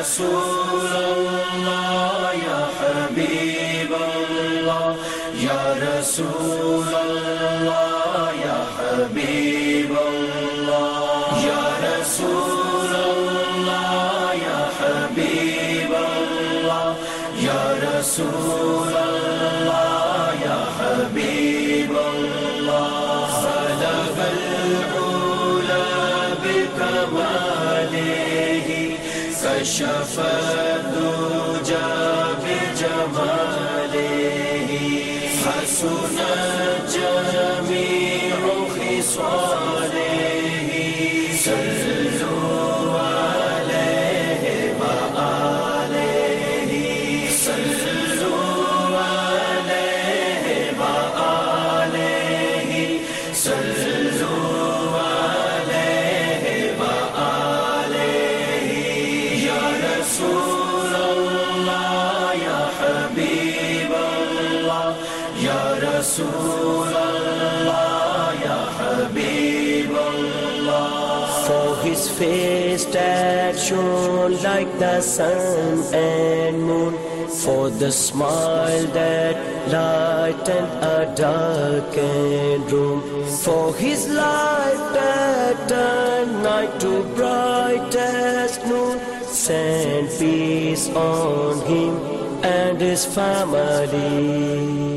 رسول اللہ، یا حبیب اللہ، یا رسول اللہ، یا حبیب اللہ، یا رسول اللہ، یا حبیب اللہ، یا رسول اللہ، یا حبیب اللہ۔ صدق العلا بکمالے کشف دو جا بجوان رسول الله يا حبيب الله For his face that shone like the sun and moon, for the smile that lightened a darkened room, for his light that turned night to brightest noon, send peace on him and his family.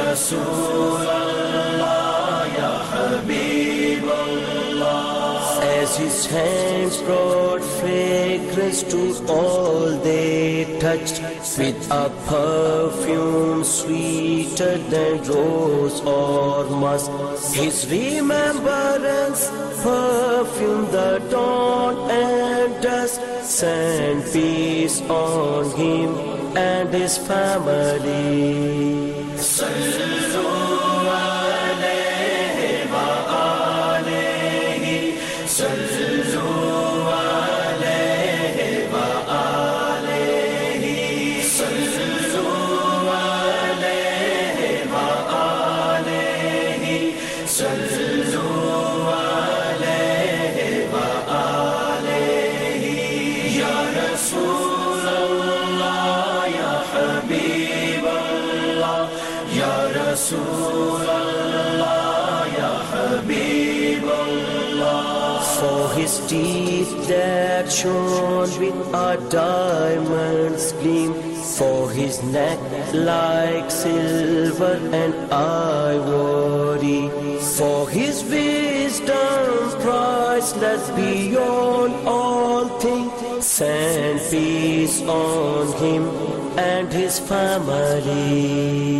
رسول الله يا حبيب الله As his hands brought fragrance to all they touched, with a perfume sweeter than rose or musk. His remembrance perfumed the dawn and dusk. Send peace on him and his family. His teeth that shone with a diamond's gleam, for his neck like silver and ivory, for his wisdom priceless beyond all things, send peace on him and his family.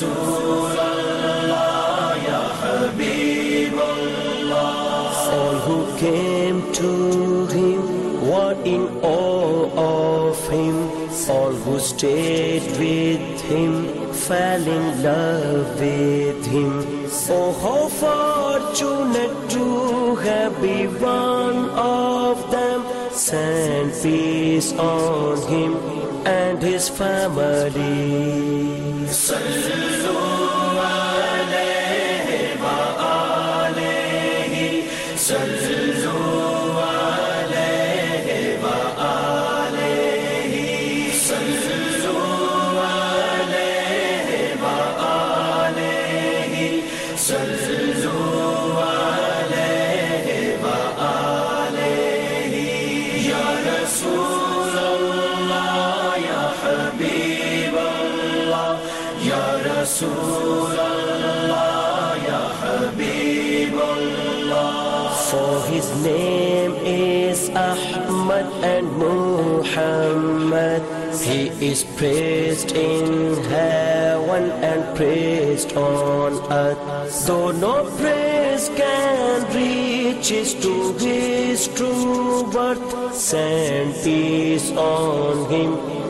رسول الله يا حبيب الله All who came to him were in awe of him. All who stayed with him fell in love with him. Oh, how fortunate to have been one of them. Send peace on him and his family. رسول الله يا حبيب الله For his name is Ahmad and Muhammad. He is praised in heaven and praised on earth. Though no praise can reach his to his true birth, send peace on him